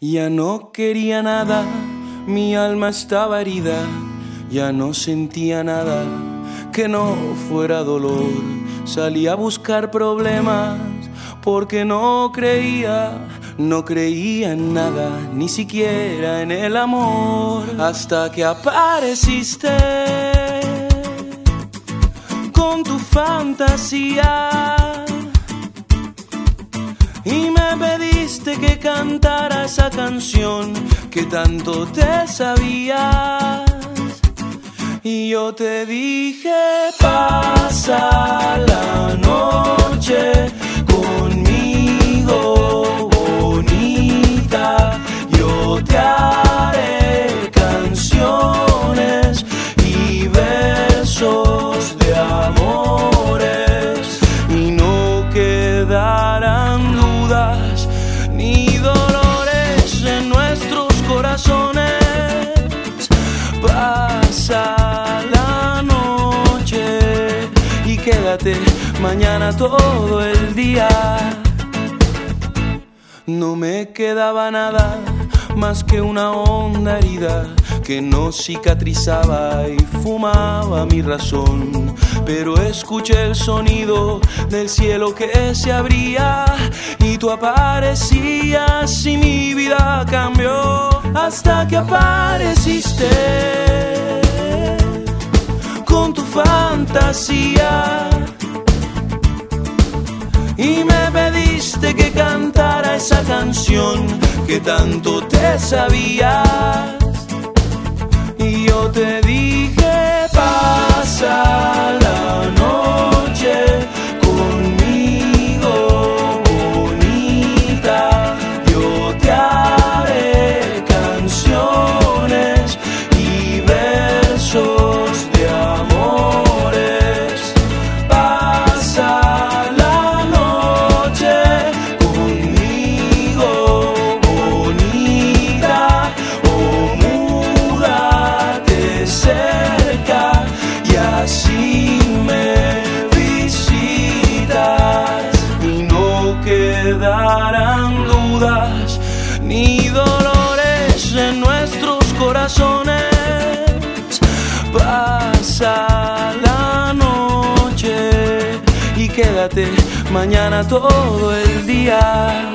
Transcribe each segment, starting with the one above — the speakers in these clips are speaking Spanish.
Ya no quería nada, mi alma estaba herida, ya no sentía nada que no fuera dolor. Salí a buscar problemas porque no creía, no creía en nada, ni siquiera en el amor. Hasta que apareciste con tu fantasía y me que cantara esa canción que tanto te sabías. Y yo te dije, pasa quédate mañana todo el día. No me quedaba nada más que una honda herida que no cicatrizaba y fumaba mi razón. Pero escuché el sonido del cielo que se abría y tú aparecías y mi vida cambió hasta que apareciste con tu fantasía. Y me pediste que cantara esa canción que tanto te sabías. Y yo te dije, pasa la noche y quédate mañana todo el día.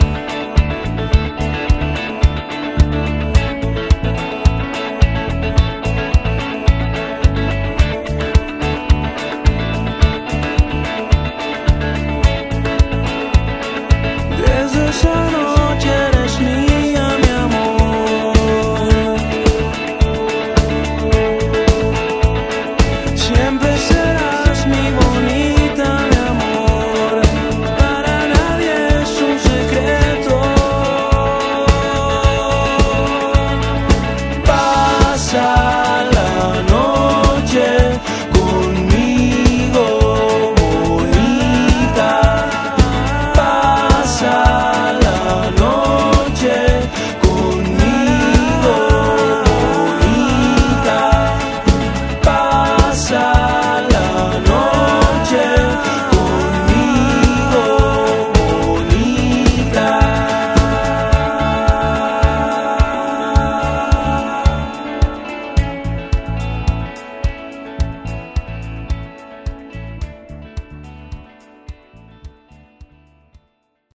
Desde